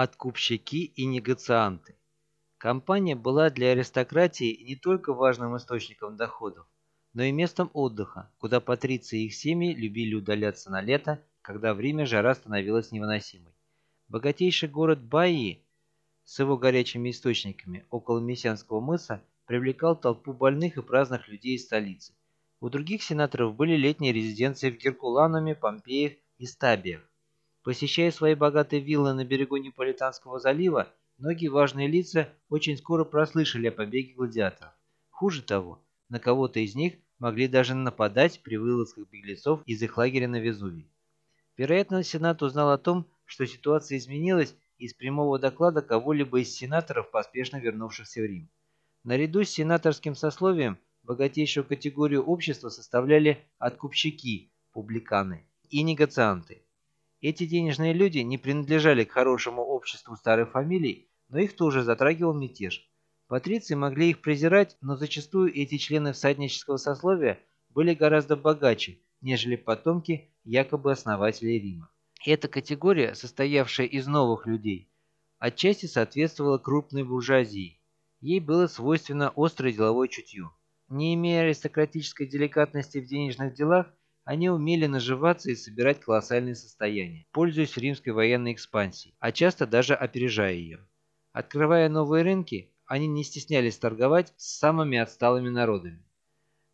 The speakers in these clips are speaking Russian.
Откупщики и негацианты. Компания была для аристократии не только важным источником доходов, но и местом отдыха, куда патриции и их семьи любили удаляться на лето, когда в Риме жара становилась невыносимой. Богатейший город Баи с его горячими источниками около Мессианского мыса привлекал толпу больных и праздных людей из столицы. У других сенаторов были летние резиденции в Геркулануме, Помпеях и Стабиях. Посещая свои богатые виллы на берегу Неаполитанского залива, многие важные лица очень скоро прослышали о побеге гладиаторов. Хуже того, на кого-то из них могли даже нападать при вылазках беглецов из их лагеря на Везувий. Вероятно, Сенат узнал о том, что ситуация изменилась из прямого доклада кого-либо из сенаторов, поспешно вернувшихся в Рим. Наряду с сенаторским сословием богатейшую категорию общества составляли откупщики, публиканы и негацианты. Эти денежные люди не принадлежали к хорошему обществу старых фамилий, но их тоже затрагивал мятеж. Патриции могли их презирать, но зачастую эти члены всаднического сословия были гораздо богаче, нежели потомки якобы основателей Рима. Эта категория, состоявшая из новых людей, отчасти соответствовала крупной буржуазии. Ей было свойственно острое деловое чутье. Не имея аристократической деликатности в денежных делах, они умели наживаться и собирать колоссальные состояния, пользуясь римской военной экспансией, а часто даже опережая ее. Открывая новые рынки, они не стеснялись торговать с самыми отсталыми народами.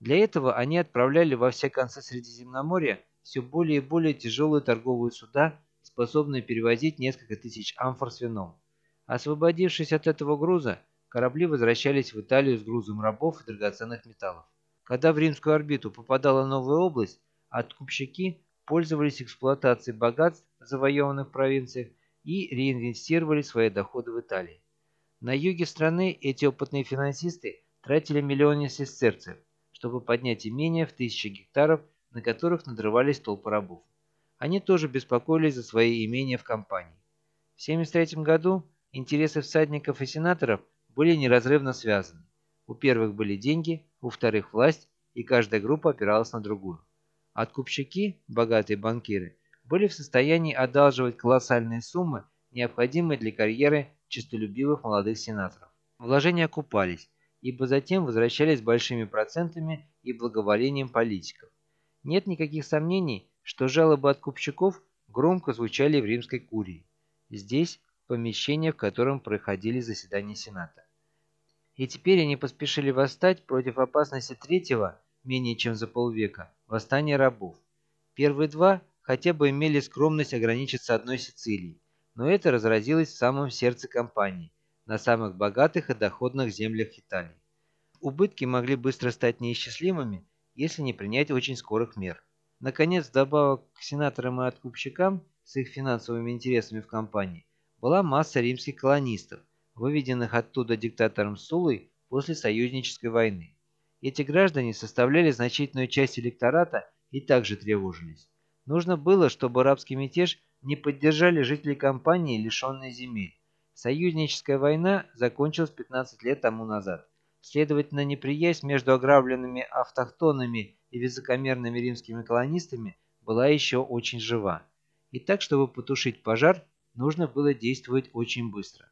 Для этого они отправляли во все концы Средиземноморья все более и более тяжелые торговые суда, способные перевозить несколько тысяч амфор с вином. Освободившись от этого груза, корабли возвращались в Италию с грузом рабов и драгоценных металлов. Когда в римскую орбиту попадала новая область, откупщики пользовались эксплуатацией богатств, завоеванных в провинциях, и реинвестировали свои доходы в Италии. На юге страны эти опытные финансисты тратили миллионы сестерцев, чтобы поднять имения в тысячи гектаров на которых надрывались толпы рабов. Они тоже беспокоились за свои имения в компании. В 1973 году интересы всадников и сенаторов были неразрывно связаны. У первых были деньги, у вторых власть, и каждая группа опиралась на другую. Откупщики, богатые банкиры, были в состоянии одалживать колоссальные суммы, необходимые для карьеры честолюбивых молодых сенаторов. Вложения окупались, ибо затем возвращались большими процентами и благоволением политиков. Нет никаких сомнений, что жалобы откупщиков громко звучали в римской курии. Здесь помещение, в котором проходили заседания Сената. И теперь они поспешили восстать против опасности третьего, менее чем за полвека, восстания рабов. Первые два хотя бы имели скромность ограничиться одной Сицилией, но это разразилось в самом сердце компании, на самых богатых и доходных землях Италии. Убытки могли быстро стать неисчислимыми, если не принять очень скорых мер. Наконец, добавок к сенаторам и откупщикам с их финансовыми интересами в компании была масса римских колонистов, выведенных оттуда диктатором Сулой после союзнической войны. Эти граждане составляли значительную часть электората и также тревожились. Нужно было, чтобы арабский мятеж не поддержали жители компании, лишенные земель. Союзническая война закончилась 15 лет тому назад. Следовательно, неприязнь между ограбленными автохтонами и высокомерными римскими колонистами была еще очень жива. И так, чтобы потушить пожар, нужно было действовать очень быстро.